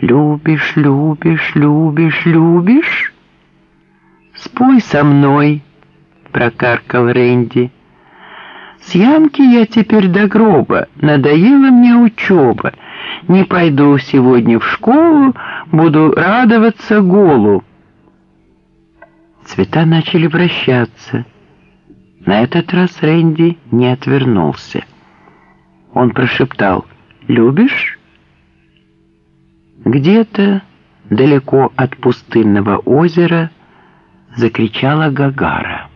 Любишь, любишь, любишь, любишь? Спой со мной, прокаркал Рэнди. С ямки я теперь до гроба, надоела мне учеба. Не пойду сегодня в школу, буду радоваться голу. Цвета начали вращаться. На этот раз Рэнди не отвернулся. Он прошептал «Любишь?» Где-то далеко от пустынного озера закричала Гагара.